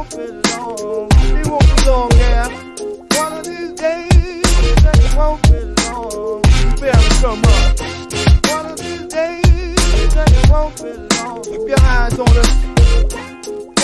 won't be long. It won't be long. One of these days, it won't be long. Better come up. One of these days, it won't be long. Keep your eyes on us.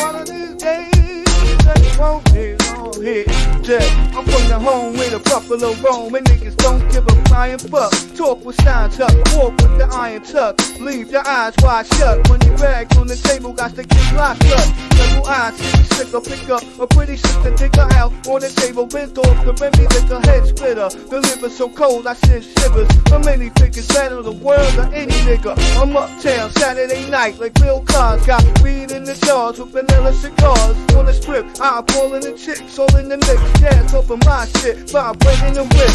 One of these days, it won't be. Here, yeah. I'm from the home where the buffalo roam, and niggas don't give a flying fuck. Talk with signs up, walk with the iron tuck. Leave your eyes wide shut. When you bags on the table, got to get locked up. Level eyes, see slicker, pick up a pretty sister nigga out on the table. Bent off the Remy liquor head splitter. The liver so cold, I send shivers. For many figures, battle the world or any nigga. I'm uptown Saturday night like Bill Cars. Got weed in the jars with vanilla cigars. On the strip, I'm pulling the chicks in the mix. Jazz up in my shit, vibrating the whip.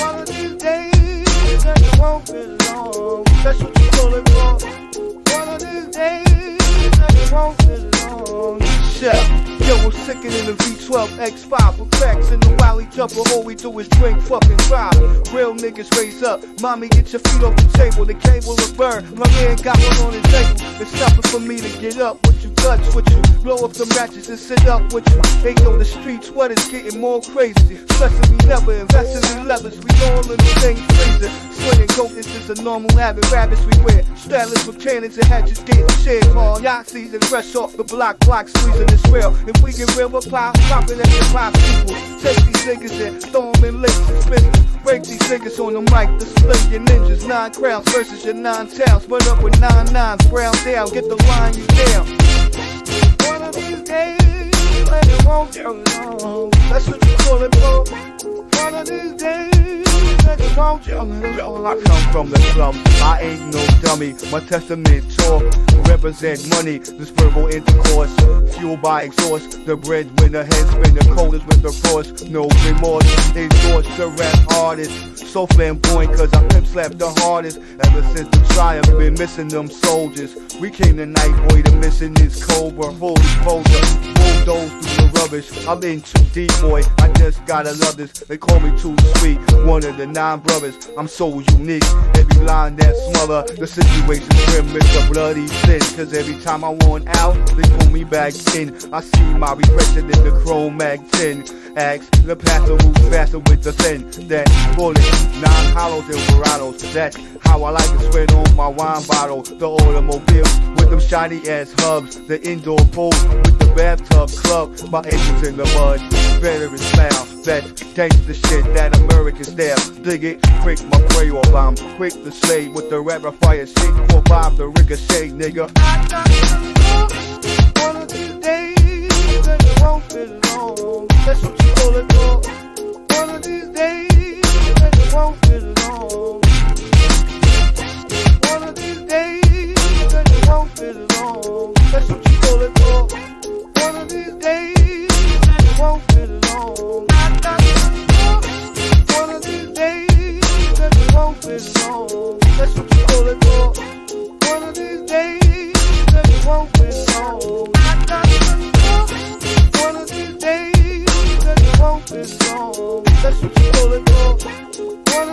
One of these days, and it won't be long. That's what you call it for. One of these days, and it won't be long. Chef. Sicker than the V12 X5 with cracks in the Wally Jumper. All we do is drink, fucking drive. Real niggas raise up. Mommy, get your feet off the table. The cable will burn. My man got one on his table. It's nothing for me to get up with you, guts with you. Blow up the matches and sit up with you. Hey, on the streets, what is getting more crazy? Stressing we never invested in levers. We all in the same freezer. Coke, this is a normal habit. Rabbits we wear. Straddlers with cannons and hatchets getting shared. Paul Yahtzees and fresh off the block, block squeezing this rail. If we get real, we'll pop, pop it at the pop people. Take these niggas and throw them in licks and spit. Break these niggas on the mic, display your ninjas. Nine crowns versus your nine towns. Put up with nine nines, brown down, get the line you down. One of these days, and it won't be long. That's what you call it, bro. One. I come from the slums, I ain't no dummy. My testament talk represent money. This verbal intercourse, fueled by exhaust. The breadwinner, head spinner, coldest with the frost. No remorse, endorse the rap artist. So flamboyant, cause I pimp slapped the hardest. Ever since the triumph, been missing them soldiers. We came tonight, boy, the mission is cobra. Holy exposure, bulldoze through the rubbish. I'm in too deep, boy. I just gotta love this. They call me too sweet. One of the nine brothers. I'm so unique. Every line that smother. The situation grim. It's a bloody sin. Cause every time I want out, they pull me back in. I see my reflection in the chrome mag 10. Axe, the pastor moves faster with the thin. That bullet, nine hollows and verados. That's how I like to sweat on my wine bottle. The automobiles with them shiny ass hubs. The indoor pool with the bathtub club. My ankles in the mud. Veteran style. That gangsta shit, that American style. Dig it, quick, my prey off. I'm quick to slay with the rapid fire shit. Four five, the ricochet, nigga. One of these days, it won't. That's what you call it, for. One of these days, it won't. One of these days, and it won't be long. That's what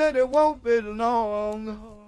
and it won't be long.